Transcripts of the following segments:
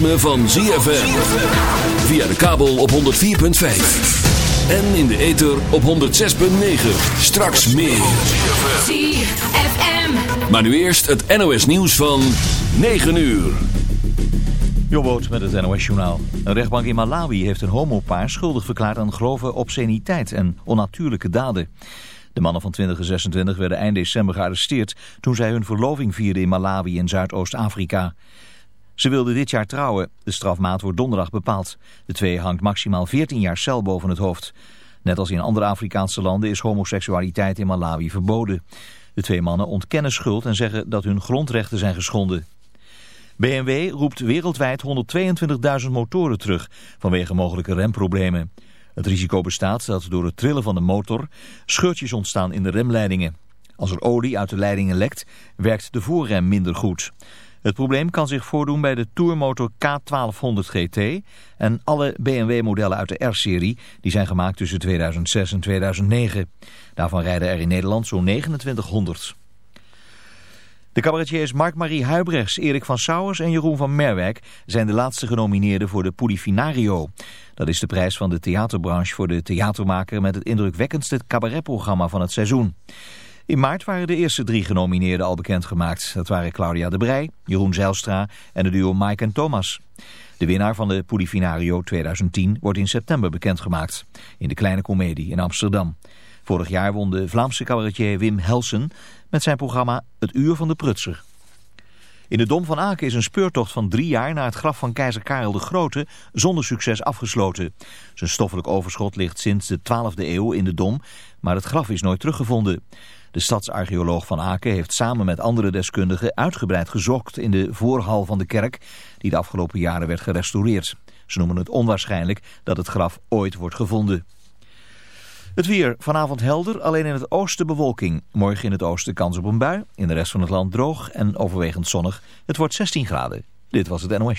ritme van ZFM. Via de kabel op 104.5. En in de ether op 106.9. Straks meer. ZFM. Maar nu eerst het NOS nieuws van 9 uur. Jobboot met het NOS Journaal. Een rechtbank in Malawi heeft een homopaar schuldig verklaard aan grove obsceniteit en onnatuurlijke daden. De mannen van 20 en 26 werden eind december gearresteerd toen zij hun verloving vierden in Malawi in Zuidoost-Afrika. Ze wilden dit jaar trouwen. De strafmaat wordt donderdag bepaald. De twee hangt maximaal 14 jaar cel boven het hoofd. Net als in andere Afrikaanse landen is homoseksualiteit in Malawi verboden. De twee mannen ontkennen schuld en zeggen dat hun grondrechten zijn geschonden. BMW roept wereldwijd 122.000 motoren terug vanwege mogelijke remproblemen. Het risico bestaat dat door het trillen van de motor scheurtjes ontstaan in de remleidingen. Als er olie uit de leidingen lekt, werkt de voorrem minder goed. Het probleem kan zich voordoen bij de Tourmotor K1200 GT en alle BMW-modellen uit de R-serie die zijn gemaakt tussen 2006 en 2009. Daarvan rijden er in Nederland zo'n 2900. De cabaretiers Mark-Marie Huibrechts, Erik van Sauers en Jeroen van Merwijk zijn de laatste genomineerden voor de Polifinario. Dat is de prijs van de theaterbranche voor de theatermaker met het indrukwekkendste cabaretprogramma van het seizoen. In maart waren de eerste drie genomineerden al bekendgemaakt. Dat waren Claudia de Brij, Jeroen Zijlstra en de duo Mike en Thomas. De winnaar van de Polifinario 2010 wordt in september bekendgemaakt. In de Kleine Comedie in Amsterdam. Vorig jaar won de Vlaamse cabaretier Wim Helsen met zijn programma Het Uur van de Prutser. In de Dom van Aken is een speurtocht van drie jaar naar het graf van keizer Karel de Grote zonder succes afgesloten. Zijn stoffelijk overschot ligt sinds de 12e eeuw in de Dom, maar het graf is nooit teruggevonden. De stadsarcheoloog van Aken heeft samen met andere deskundigen uitgebreid gezocht in de voorhal van de kerk, die de afgelopen jaren werd gerestaureerd. Ze noemen het onwaarschijnlijk dat het graf ooit wordt gevonden. Het weer vanavond helder, alleen in het oosten bewolking. Morgen in het oosten kans op een bui, in de rest van het land droog en overwegend zonnig. Het wordt 16 graden. Dit was het NOS.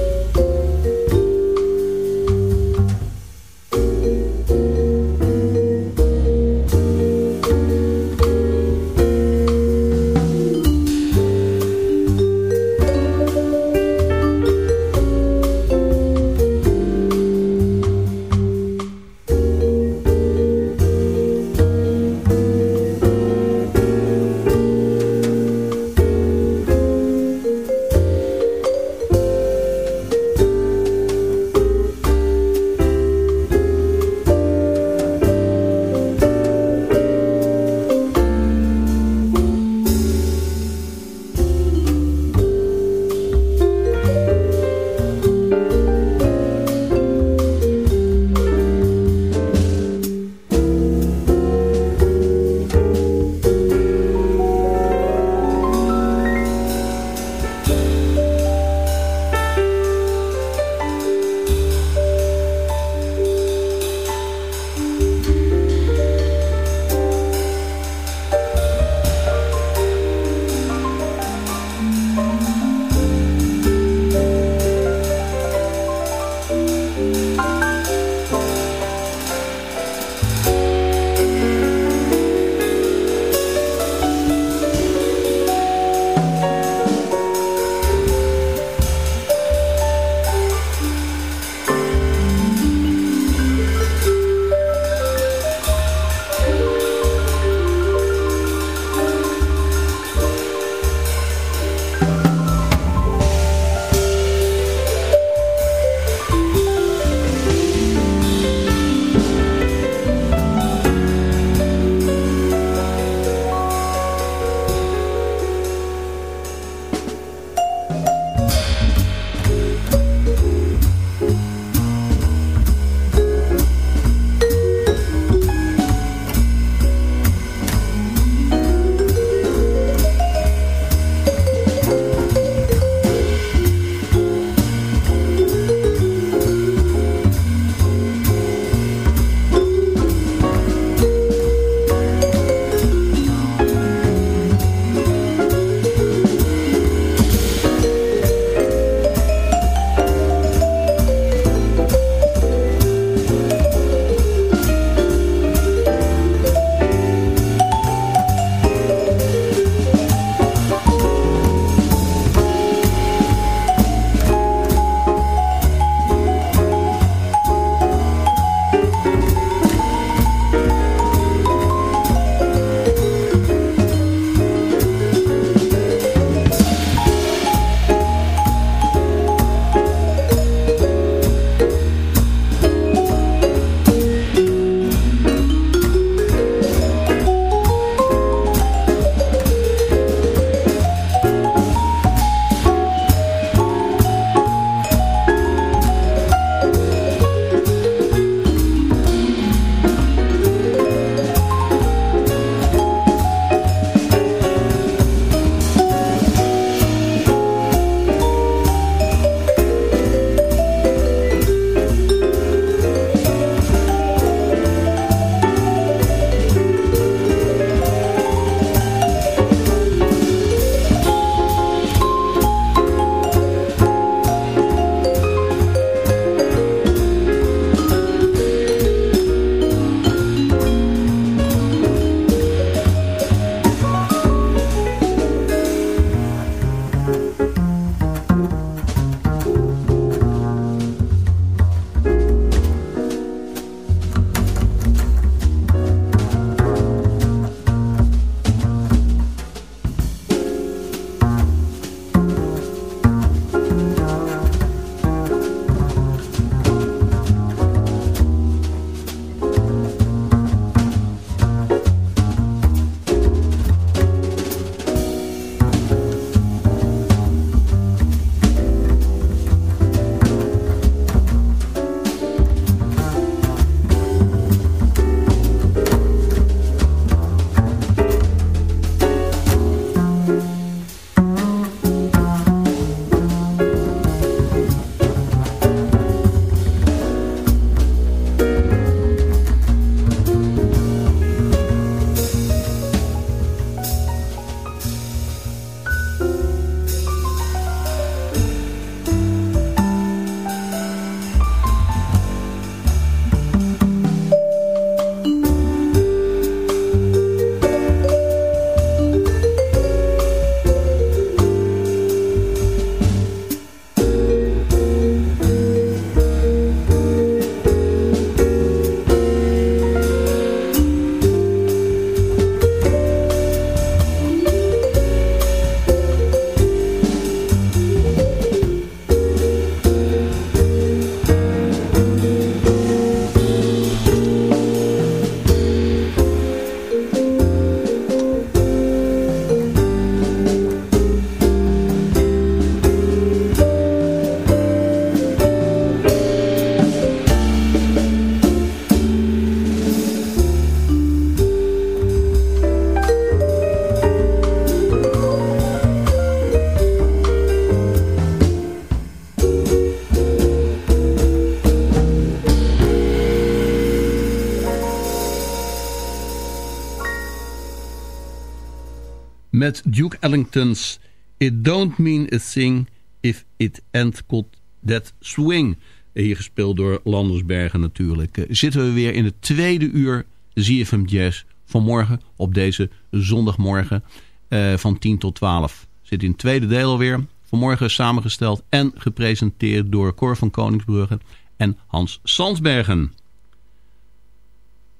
Met Duke Ellington's It Don't Mean a Thing If It Ain't Got That Swing. Hier gespeeld door Landersbergen natuurlijk. Uh, zitten we weer in het tweede uur ZFM Jazz vanmorgen op deze zondagmorgen uh, van 10 tot 12. Zit in het tweede deel alweer. Vanmorgen samengesteld en gepresenteerd door Cor van Koningsbrugge en Hans Sandsbergen.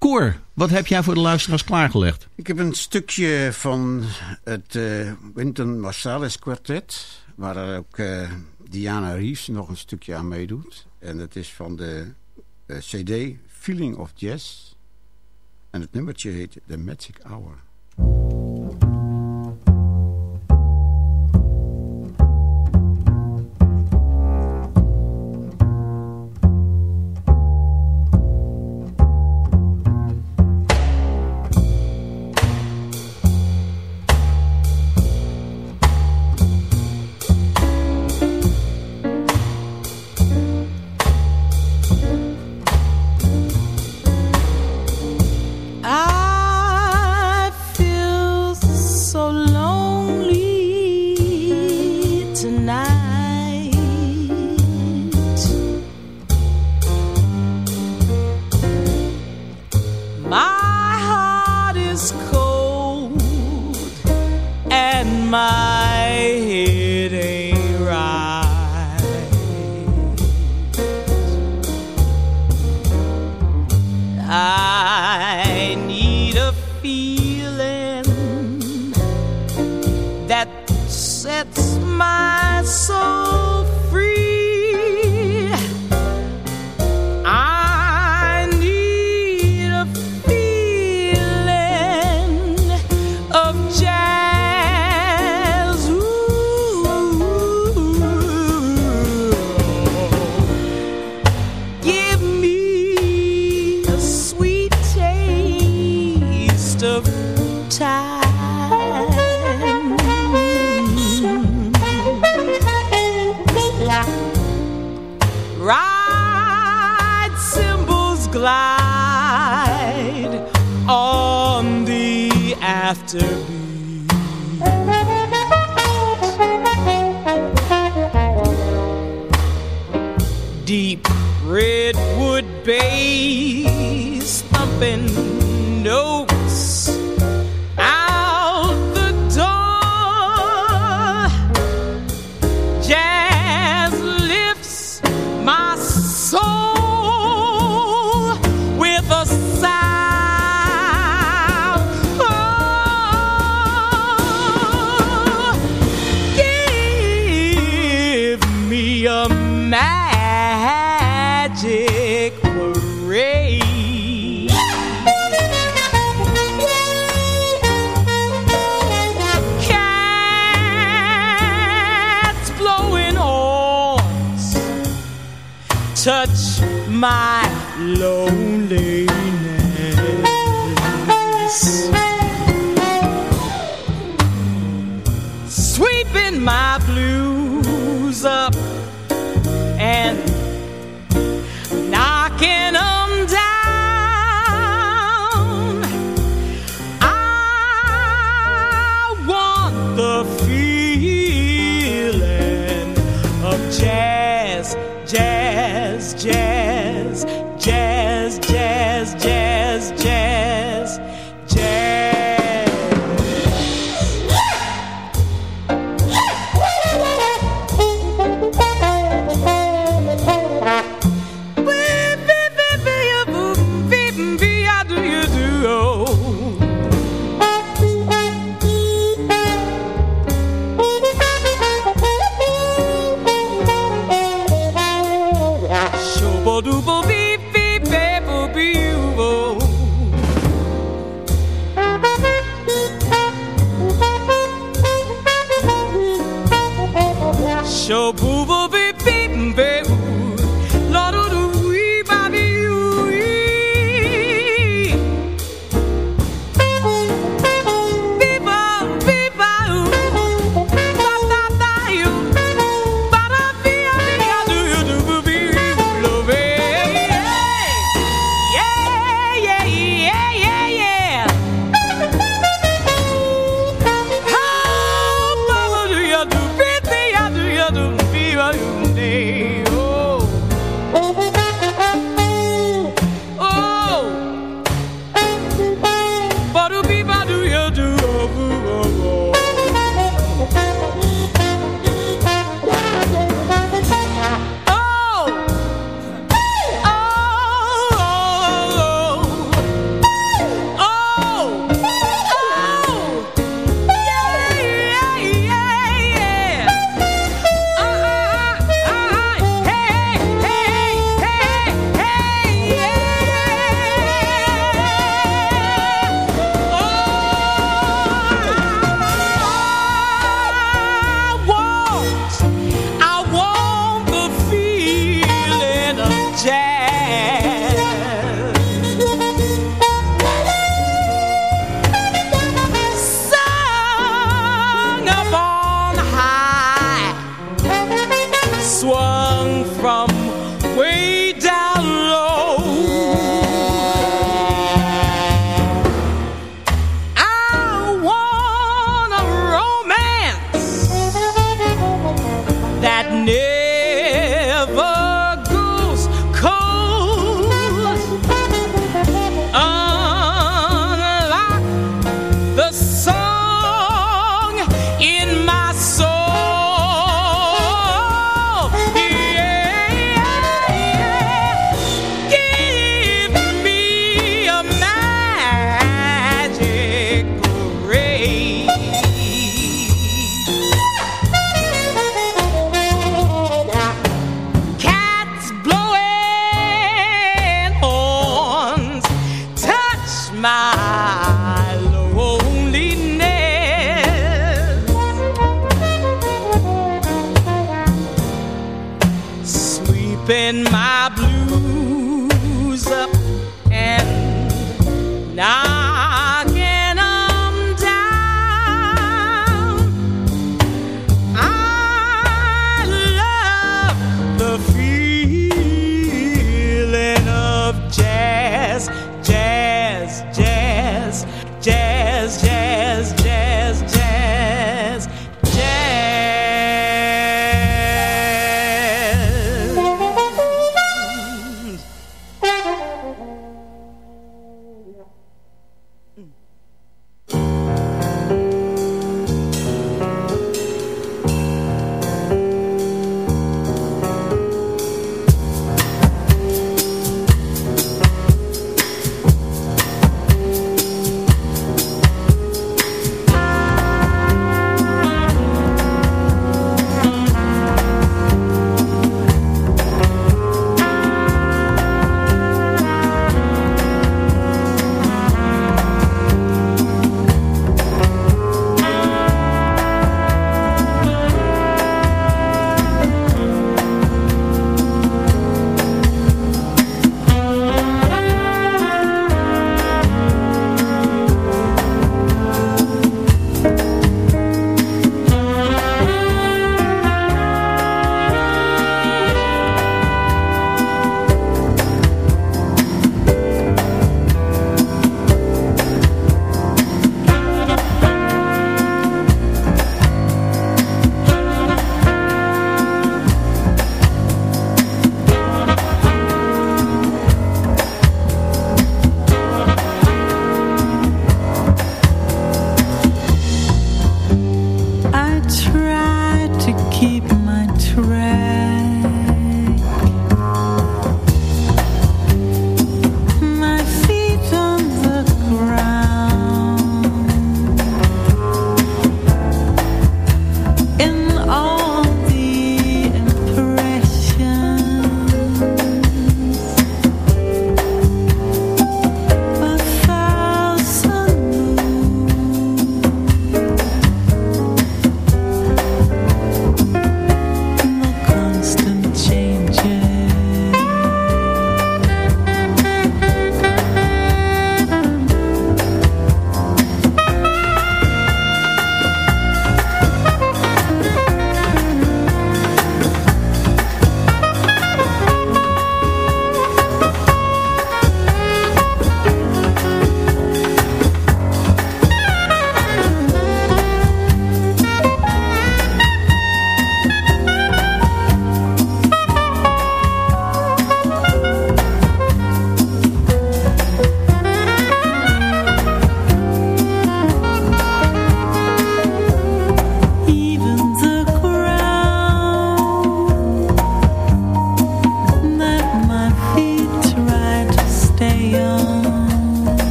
Cor, wat heb jij voor de luisteraars klaargelegd? Ik heb een stukje van het uh, Wynton Marsalis kwartet... waar ook uh, Diana Reeves nog een stukje aan meedoet. En het is van de uh, cd Feeling of Jazz. En het nummertje heet The Magic Hour. my low.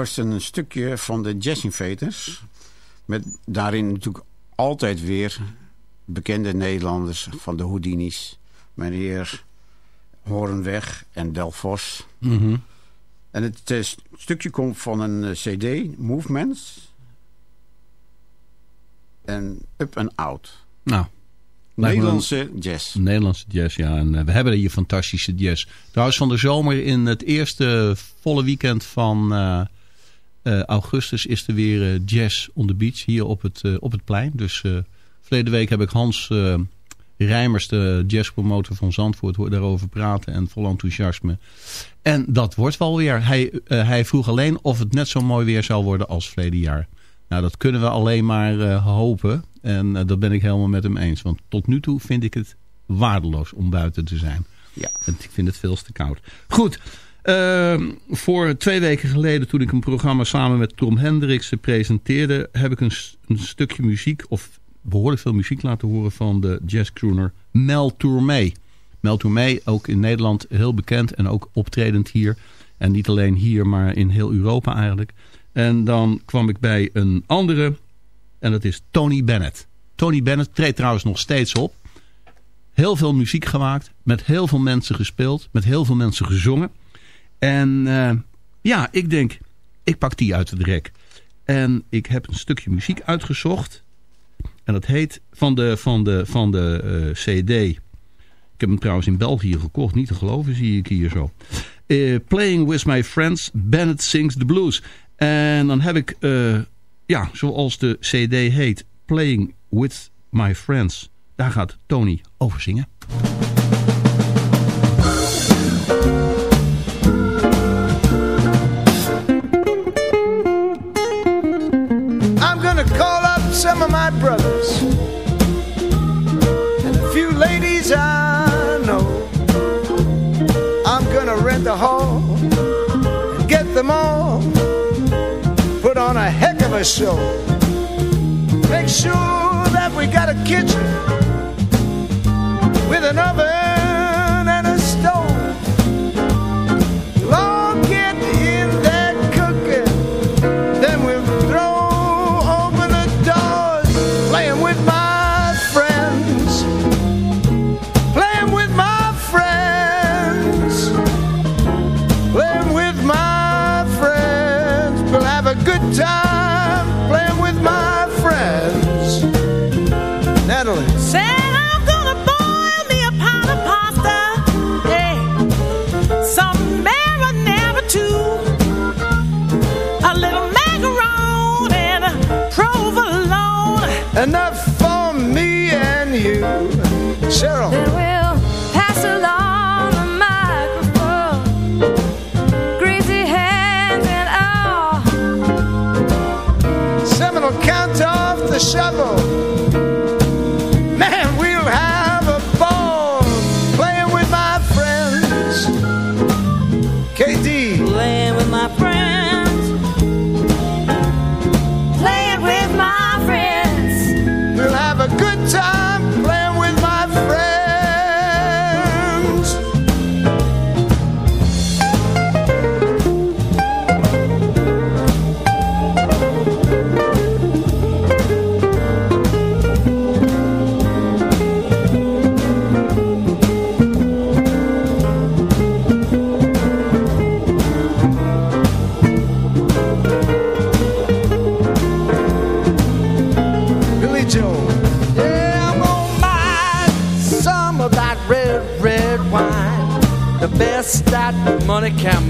Was een stukje van de Jazz Invaders. Met daarin natuurlijk altijd weer bekende Nederlanders van de Houdini's. Meneer Horenweg en Del Vos. Mhm. En het eh, st- stukje komt van een eh, cd, Movements. En Up and Out. Nou, Nederlandse jazz. Nederlandse jazz, ja. En eh, we hebben hier fantastische jazz. Trouwens, van de zomer in het eerste volle weekend van eh, augustus is er weer eh, jazz on the beach hier op het, eh, op het plein. Dus verleden week heb ik Hans Rijmers, de jazzpromotor van Zandvoort, daarover praten en vol enthousiasme. En dat wordt wel weer. Hij, hij vroeg alleen of het net zo mooi weer zou worden als verleden jaar. Nou, dat kunnen we alleen maar hopen. En dat ben ik helemaal met hem eens. Want tot nu toe vind ik het waardeloos om buiten te zijn. Ja. En ik vind het veel te koud. Goed. Ehm, voor twee weken geleden toen ik een programma samen met Tom Hendricks presenteerde... heb ik een, een stukje muziek, of behoorlijk veel muziek laten horen... van de jazzcrooner Mel Tormé. Mel Tormé, ook in Nederland heel bekend en ook optredend hier. En niet alleen hier, maar in heel Europa eigenlijk. En dan kwam ik bij een andere... En dat is Tony Bennett. Tony Bennett treedt trouwens nog steeds op. Heel veel muziek gemaakt. Met heel veel mensen gespeeld. Met heel veel mensen gezongen. En eh, ja, ik denk, ik pak die uit het rek. En ik heb een stukje muziek uitgezocht. En dat heet van de, van de, van de eh, CD. Ik heb hem trouwens in België gekocht. Niet te geloven zie ik hier zo. Eh, Playing with my friends. Bennett sings the blues. En dan heb ik, ja, zoals de CD heet. Playing with my friends. Daar gaat Tony over zingen. Them all put on a heck of a show. Make sure that we got a kitchen with an oven money can't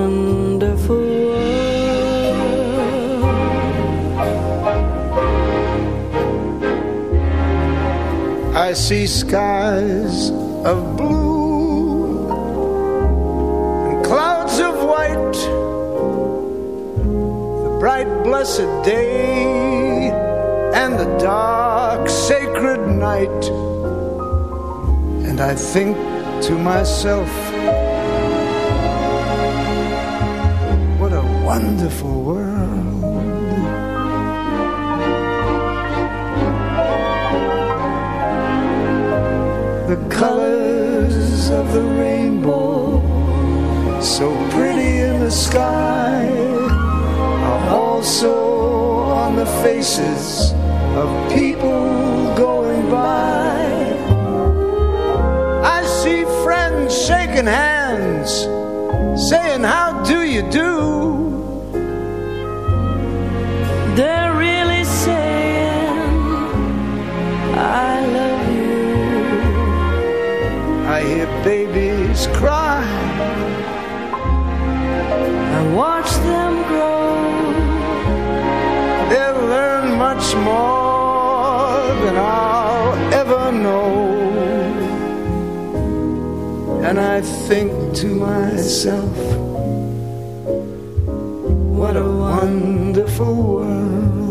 I see skies of blue and clouds of white, the bright blessed day and the dark sacred night. And I think to myself, what a wonderful world. The colors of the rainbow, so pretty in the sky, are also on the faces of people going by. I see friends shaking hands, saying, How do you do? I hear babies cry. I watch them grow. They'll learn much more than I'll ever know. And I think to myself, what a wonderful world.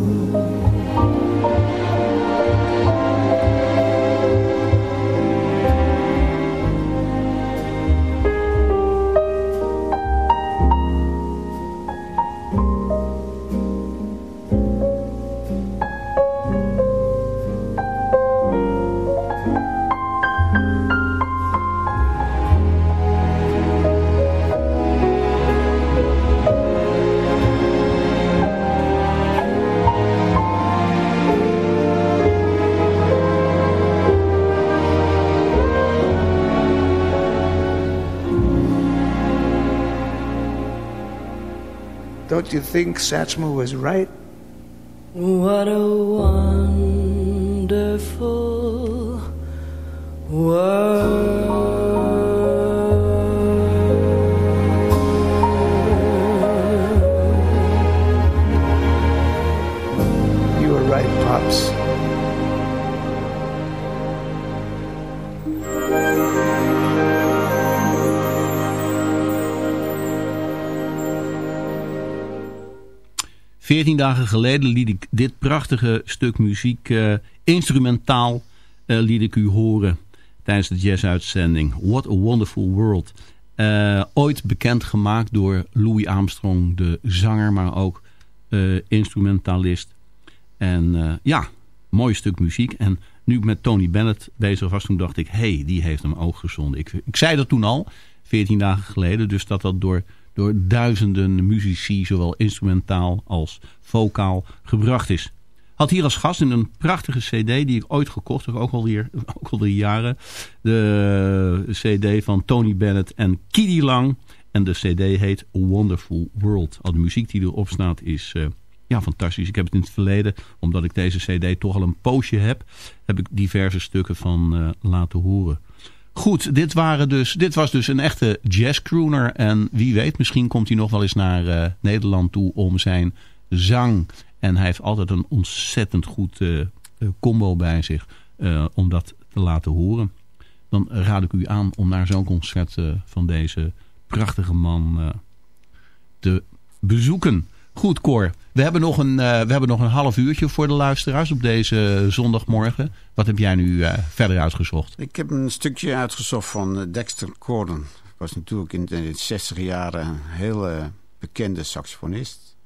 You think Satchmo was right? Veertien dagen geleden liet ik dit prachtige stuk muziek eh, instrumentaal eh, liet ik u horen tijdens de jazzuitzending. What a Wonderful World. Eh, ooit bekendgemaakt door Louis Armstrong, de zanger, maar ook instrumentalist. En ja, mooi stuk muziek. En nu ik met Tony Bennett bezig was, toen dacht ik... hé, hey, die heeft hem ook gezonden. Ik, ik zei dat toen al, 14 dagen geleden. Dus dat dat door, door duizenden muzici, zowel instrumentaal als vocaal, gebracht is. Had hier als gast in een prachtige cd die ik ooit gekocht heb, ook alweer, ook alweer jaren. De cd van Tony Bennett en Kiddy Lang. En de cd heet Wonderful World. Al de muziek die erop staat is eh, ja, fantastisch. Ik heb het in het verleden, omdat ik deze cd toch al een poosje heb, heb ik diverse stukken van eh, laten horen. Goed, dit, waren dus, dit was dus een echte jazzcrooner. En wie weet, misschien komt hij nog wel eens naar eh, Nederland toe om zijn zang. En hij heeft altijd een ontzettend goed eh, combo bij zich eh, om dat te laten horen. Dan raad ik u aan om naar zo'n concert van deze prachtige man te bezoeken. Goed, Cor. We hebben, nog een, eh, we hebben nog een half uurtje voor de luisteraars op deze zondagmorgen. Wat heb jij nu eh, verder uitgezocht? Ik heb een stukje uitgezocht van eh, Dexter Gordon. Was natuurlijk in de, in de 60 jaren een hele bekende saxofonist.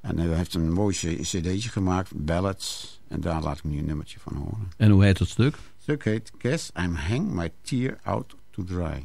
En hij heeft een mooi cd'tje gemaakt, Ballads. En daar laat ik nu een nummertje van horen. En hoe heet dat stuk? Het stuk heet Guess I'm Hang My Tear Out to Dry.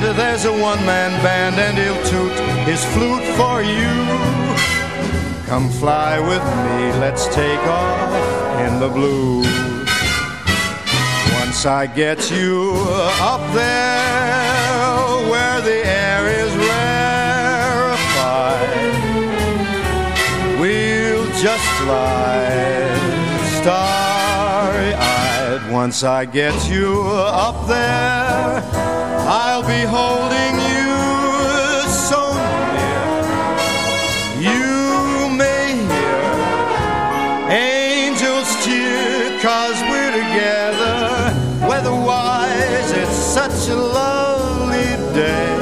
there's a one-man band and he'll toot his flute for you. Come fly with me, let's take off in the blue. Once I get you up there where the air is rarefied, we'll just glide starry-eyed. Once I get you up there, I'll be holding you so near. You may hear angels cheer, cause we're together. Weatherwise, it's such a lovely day.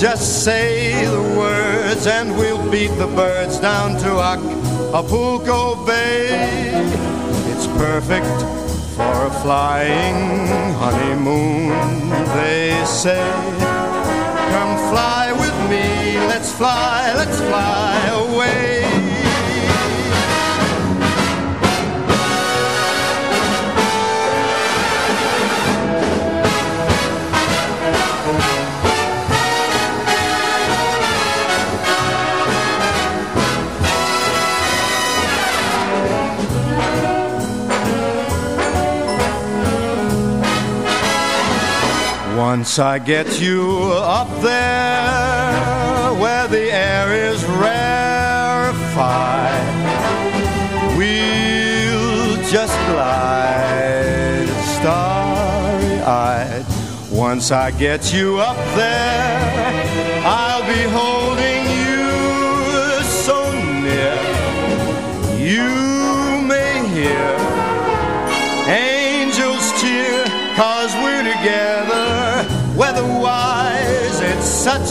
Just say the words and we'll beat the birds down to Acapulco Bay. It's perfect for a flying honeymoon, they say. Come fly with me, let's fly, let's fly away. Once I get you up there where the air is rarefied, we'll just glide starry-eyed. Once I get you up there, I'll be holding you so near. You may hear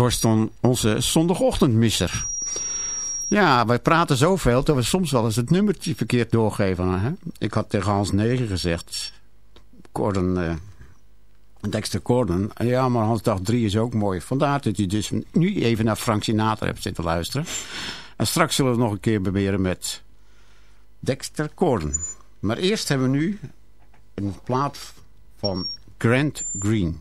Was dan onze zondagochtendmisser. Ja, wij praten zoveel dat we soms wel eens het nummertje verkeerd doorgeven. Hè? Ik had tegen Hans Negen gezegd. Corden, uh, Dexter Corden. Ja, maar Hans dacht 3 is ook mooi. Vandaar dat je dus nu even naar Frank Sinatra hebt zitten luisteren. En straks zullen we nog een keer proberen met Dexter Corden. Maar eerst hebben we nu een plaat van Grant Green.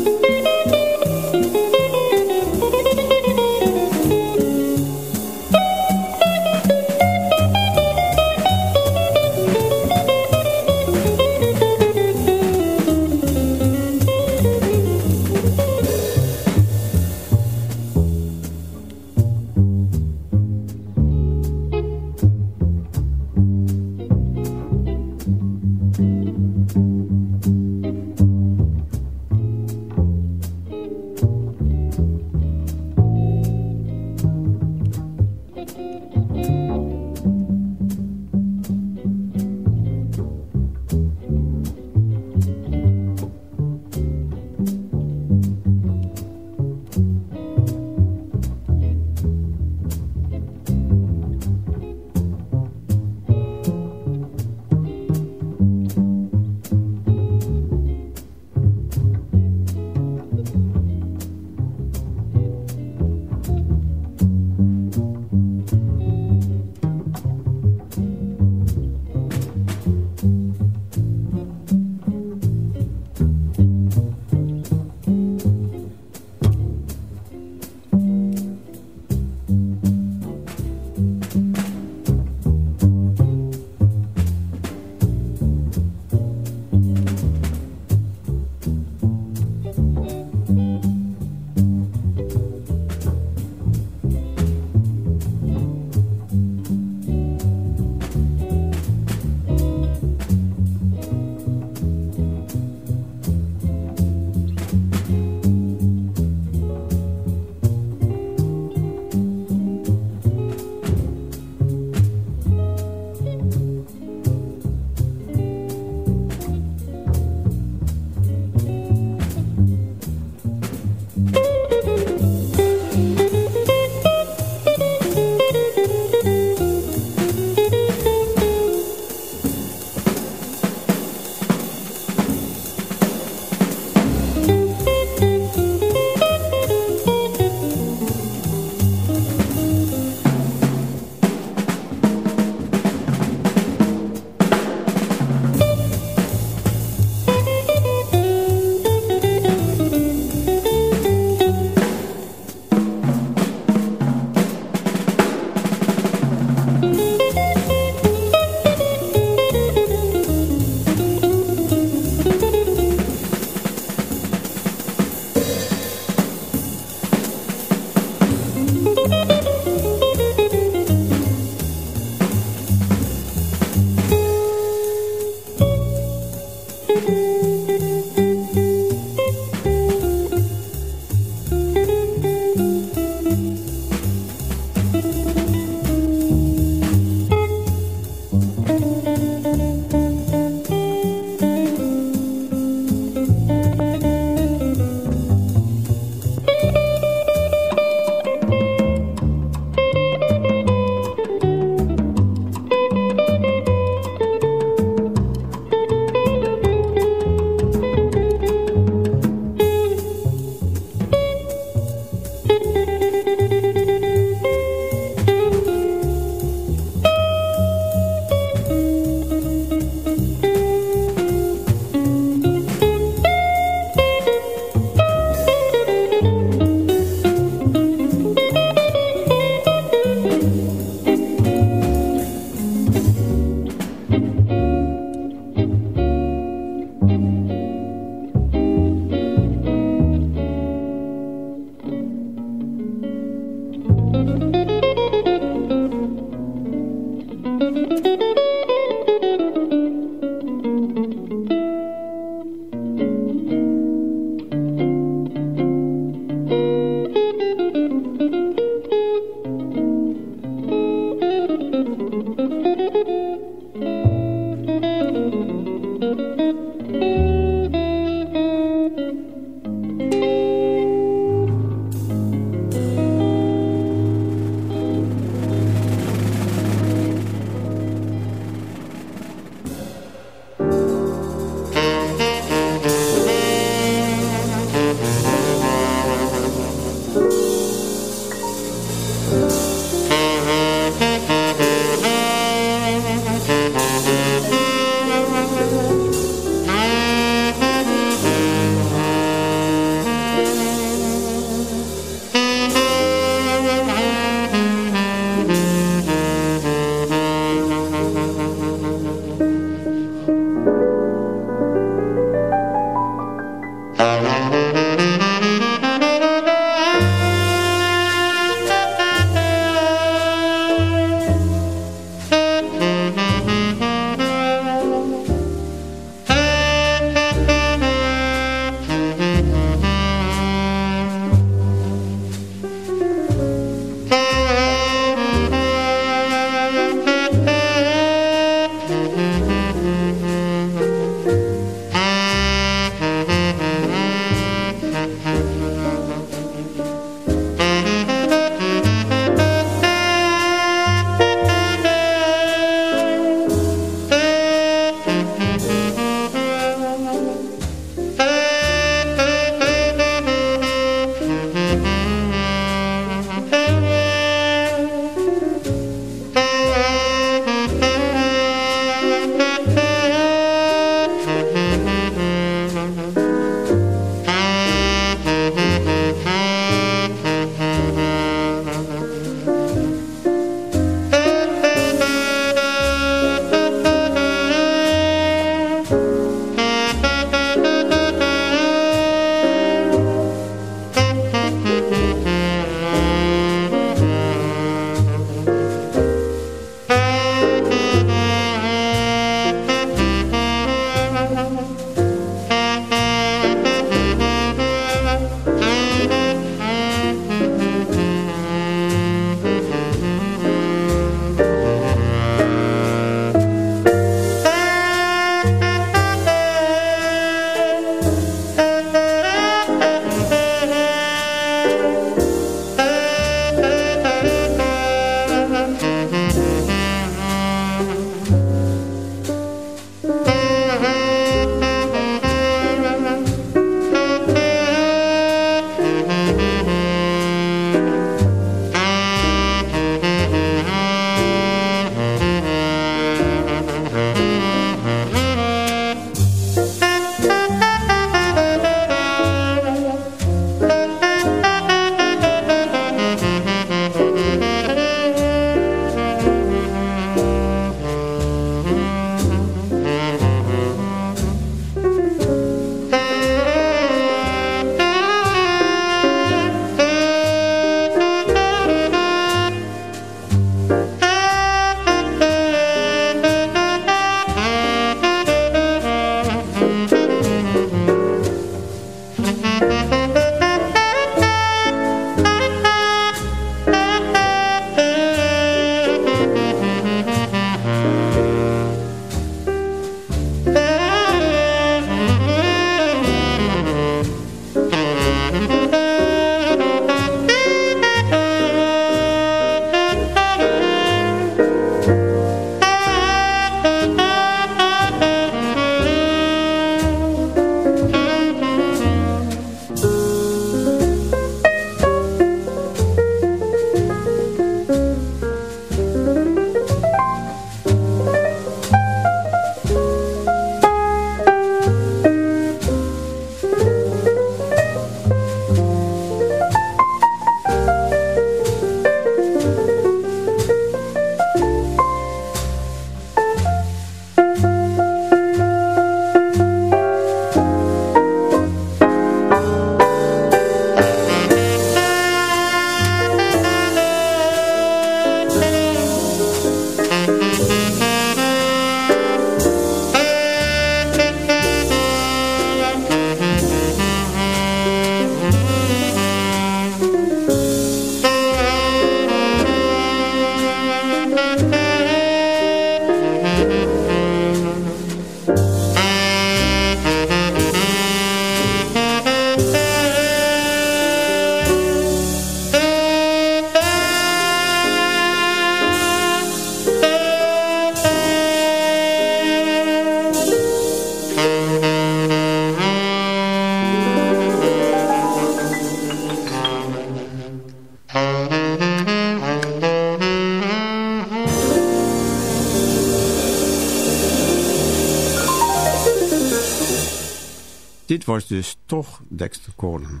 Was dus toch Dexter Gordon.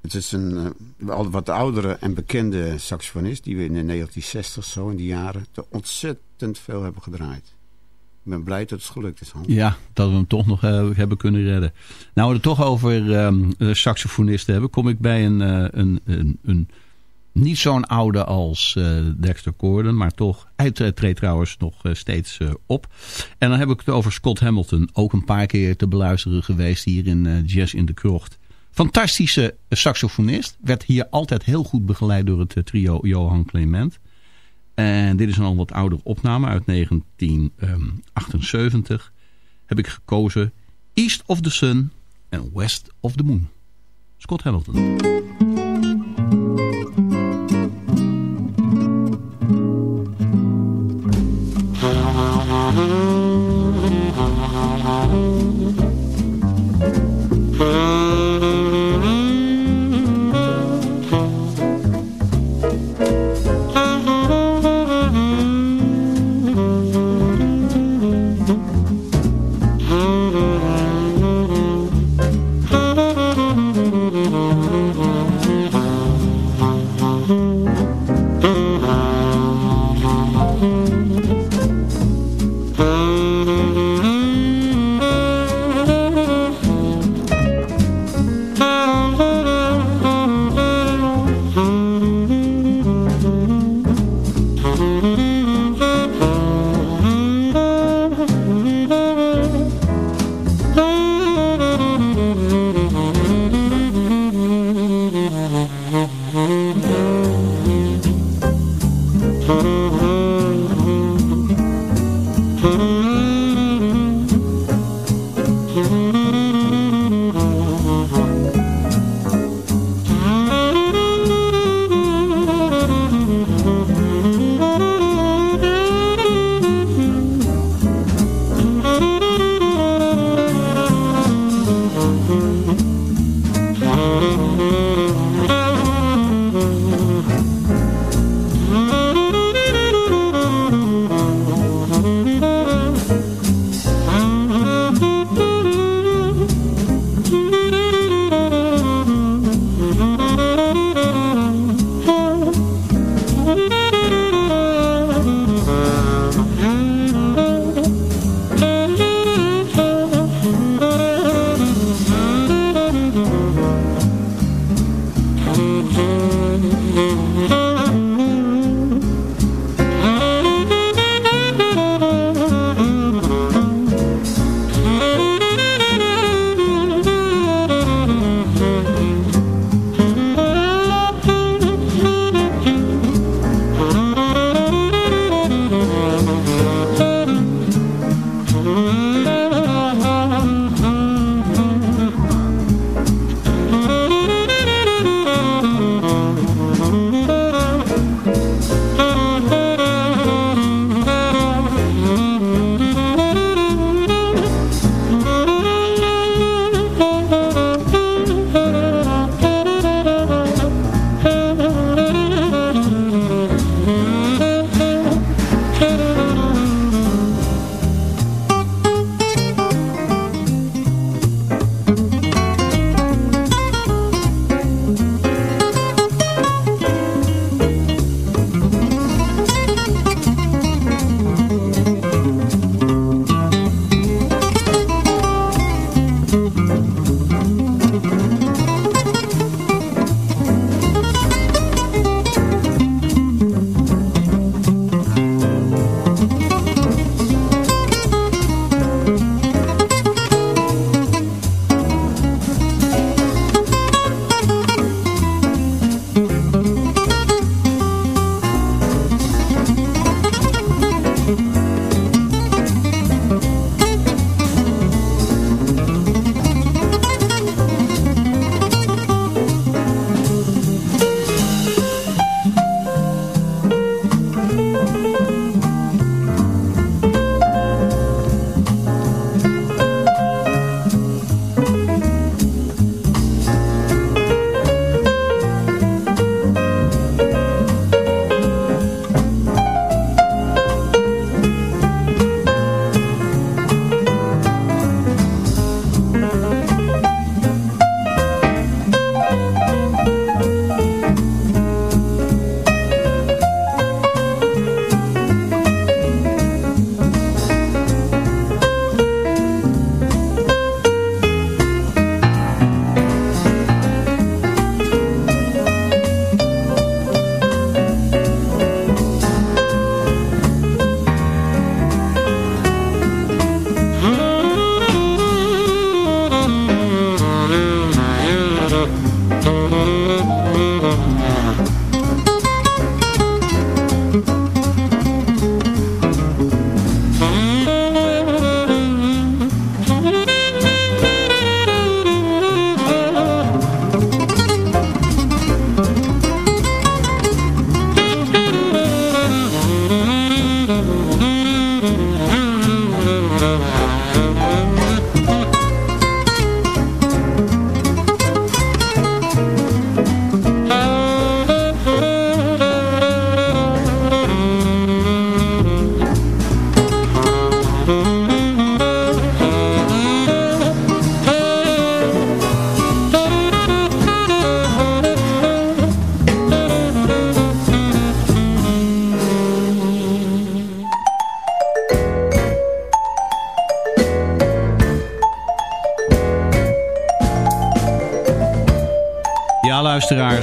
Het is een uh, wat oudere en bekende saxofonist... die we in de 1960 zo in die jaren... te ontzettend veel hebben gedraaid. Ik ben blij dat het gelukt is, Hans. Ja, dat we hem toch nog uh, hebben kunnen redden. Nou, we het toch over um, saxofonisten hebben... kom ik bij een, een, een, een niet zo'n oude als uh, Dexter Gordon, maar toch, hij treedt trouwens nog uh, steeds uh, op. En dan heb ik het over Scott Hamilton, ook een paar keer te beluisteren geweest hier in Jazz in de Krocht. Fantastische saxofonist, werd hier altijd heel goed begeleid door het trio Johan Clement. En dit is een al wat oudere opname uit 1978. Heb ik gekozen East of the Sun en West of the Moon. Scott Hamilton.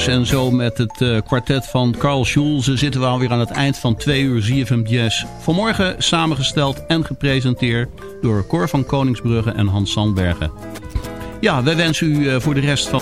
En zo met het uh, kwartet van Carl Schulze zitten we alweer aan het eind van twee uur ZFM Jazz. Vanmorgen samengesteld en gepresenteerd door Cor van Koningsbrugge en Hans Sandbergen. Ja, wij wensen u uh, voor de rest van